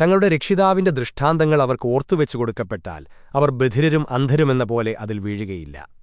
തങ്ങളുടെ രക്ഷിതാവിന്റെ ദൃഷ്ടാന്തങ്ങൾ അവർക്ക് ഓർത്തുവെച്ചു കൊടുക്കപ്പെട്ടാൽ അവർ ബധിരരും അന്ധരുമെന്ന പോലെ അതിൽ വീഴുകയില്ല.